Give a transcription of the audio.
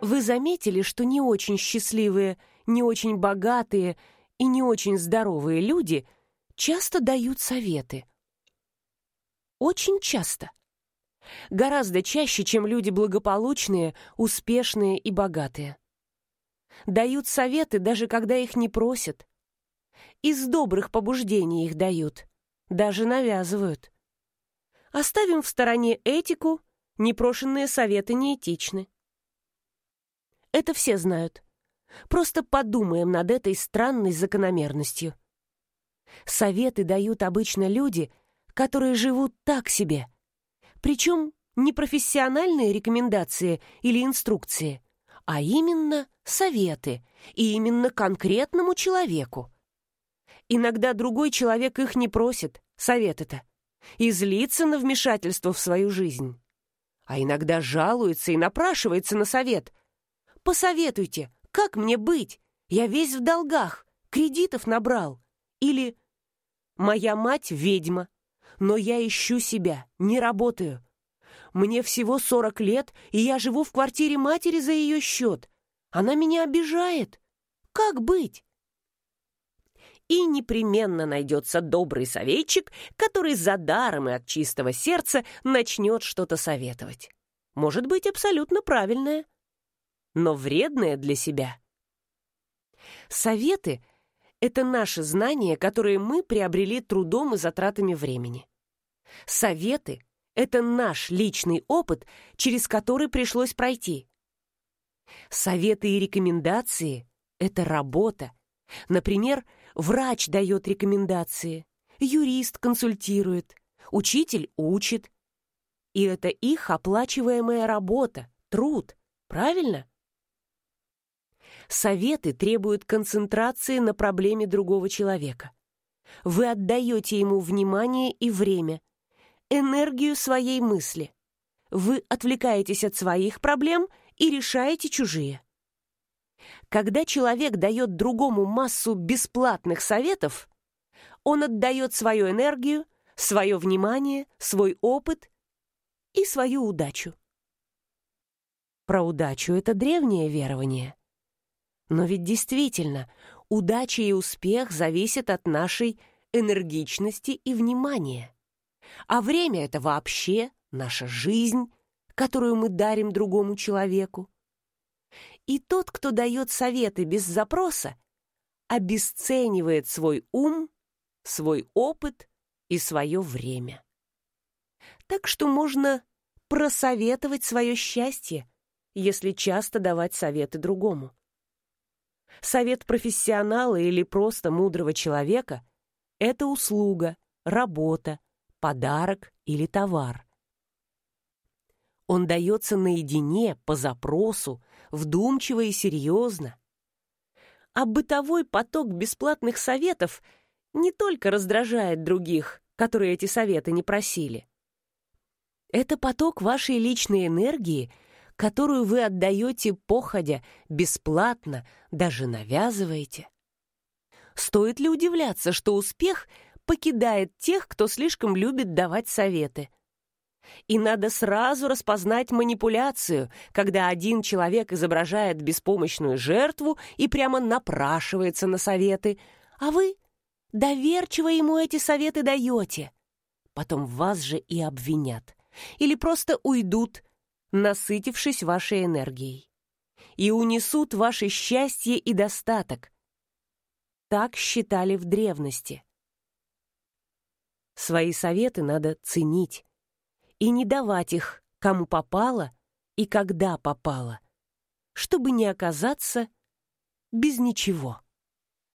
Вы заметили, что не очень счастливые, не очень богатые и не очень здоровые люди часто дают советы? Очень часто. Гораздо чаще, чем люди благополучные, успешные и богатые. Дают советы, даже когда их не просят. Из добрых побуждений их дают, даже навязывают. Оставим в стороне этику, непрошенные советы неэтичны. Это все знают. Просто подумаем над этой странной закономерностью. Советы дают обычно люди, которые живут так себе. Причем не профессиональные рекомендации или инструкции, а именно советы, и именно конкретному человеку. Иногда другой человек их не просит, советы-то, и злится на вмешательство в свою жизнь. А иногда жалуется и напрашивается на совет – Посоветуйте, как мне быть? Я весь в долгах, кредитов набрал. Или «Моя мать ведьма, но я ищу себя, не работаю. Мне всего сорок лет, и я живу в квартире матери за ее счет. Она меня обижает. Как быть?» и непременно найдется добрый советчик, который за даром и от чистого сердца начнет что-то советовать. Может быть, абсолютно правильное но вредное для себя. Советы — это наши знания, которые мы приобрели трудом и затратами времени. Советы — это наш личный опыт, через который пришлось пройти. Советы и рекомендации — это работа. Например, врач дает рекомендации, юрист консультирует, учитель учит. И это их оплачиваемая работа, труд, правильно? Советы требуют концентрации на проблеме другого человека. Вы отдаете ему внимание и время, энергию своей мысли. Вы отвлекаетесь от своих проблем и решаете чужие. Когда человек дает другому массу бесплатных советов, он отдает свою энергию, свое внимание, свой опыт и свою удачу. Про удачу это древнее верование. Но ведь действительно, удача и успех зависят от нашей энергичности и внимания. А время — это вообще наша жизнь, которую мы дарим другому человеку. И тот, кто дает советы без запроса, обесценивает свой ум, свой опыт и свое время. Так что можно просоветовать свое счастье, если часто давать советы другому. Совет профессионала или просто мудрого человека — это услуга, работа, подарок или товар. Он дается наедине, по запросу, вдумчиво и серьезно. А бытовой поток бесплатных советов не только раздражает других, которые эти советы не просили. Это поток вашей личной энергии — которую вы отдаете походя, бесплатно, даже навязываете. Стоит ли удивляться, что успех покидает тех, кто слишком любит давать советы? И надо сразу распознать манипуляцию, когда один человек изображает беспомощную жертву и прямо напрашивается на советы, а вы доверчиво ему эти советы даете. Потом вас же и обвинят. Или просто уйдут, насытившись вашей энергией, и унесут ваше счастье и достаток. Так считали в древности. Свои советы надо ценить и не давать их кому попало и когда попало, чтобы не оказаться без ничего.